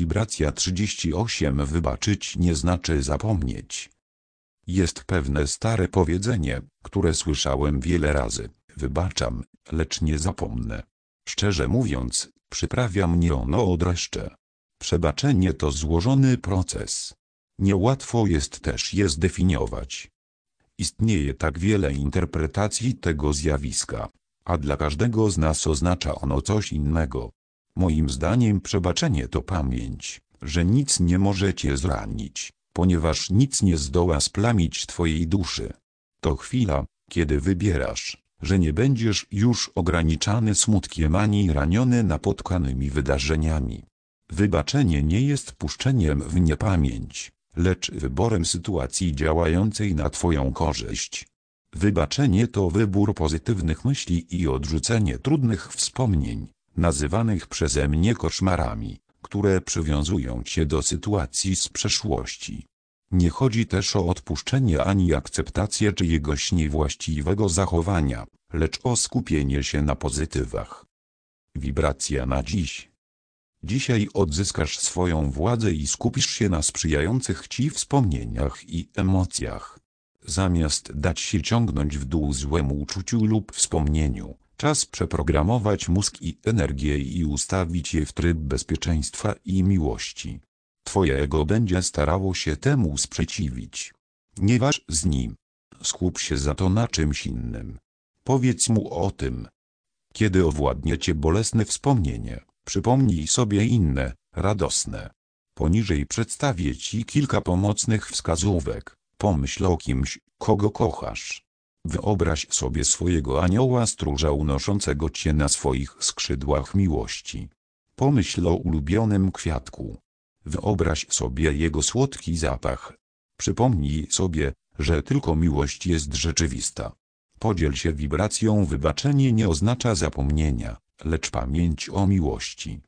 Wibracja 38 Wybaczyć nie znaczy zapomnieć. Jest pewne stare powiedzenie, które słyszałem wiele razy. Wybaczam, lecz nie zapomnę. Szczerze mówiąc, przyprawia mnie ono o dreszcze. Przebaczenie to złożony proces. Niełatwo jest też je zdefiniować. Istnieje tak wiele interpretacji tego zjawiska, a dla każdego z nas oznacza ono coś innego. Moim zdaniem przebaczenie to pamięć, że nic nie może cię zranić, ponieważ nic nie zdoła splamić twojej duszy. To chwila, kiedy wybierasz, że nie będziesz już ograniczany smutkiem ani raniony napotkanymi wydarzeniami. Wybaczenie nie jest puszczeniem w niepamięć, lecz wyborem sytuacji działającej na Twoją korzyść. Wybaczenie to wybór pozytywnych myśli i odrzucenie trudnych wspomnień, nazywanych przeze mnie koszmarami, które przywiązują Cię do sytuacji z przeszłości. Nie chodzi też o odpuszczenie ani akceptację czyjegoś niewłaściwego zachowania, lecz o skupienie się na pozytywach. Wibracja na dziś. Dzisiaj odzyskasz swoją władzę i skupisz się na sprzyjających Ci wspomnieniach i emocjach. Zamiast dać się ciągnąć w dół złemu uczuciu lub wspomnieniu, czas przeprogramować mózg i energię i ustawić je w tryb bezpieczeństwa i miłości. Twoje ego będzie starało się temu sprzeciwić. Nie waż z nim. Skup się za to na czymś innym. Powiedz mu o tym. Kiedy owładnie cię bolesne wspomnienie, przypomnij sobie inne, radosne. Poniżej przedstawię ci kilka pomocnych wskazówek. Pomyśl o kimś, kogo kochasz. Wyobraź sobie swojego anioła stróża unoszącego cię na swoich skrzydłach miłości. Pomyśl o ulubionym kwiatku. Wyobraź sobie jego słodki zapach. Przypomnij sobie, że tylko miłość jest rzeczywista. Podziel się wibracją wybaczenie nie oznacza zapomnienia, lecz pamięć o miłości.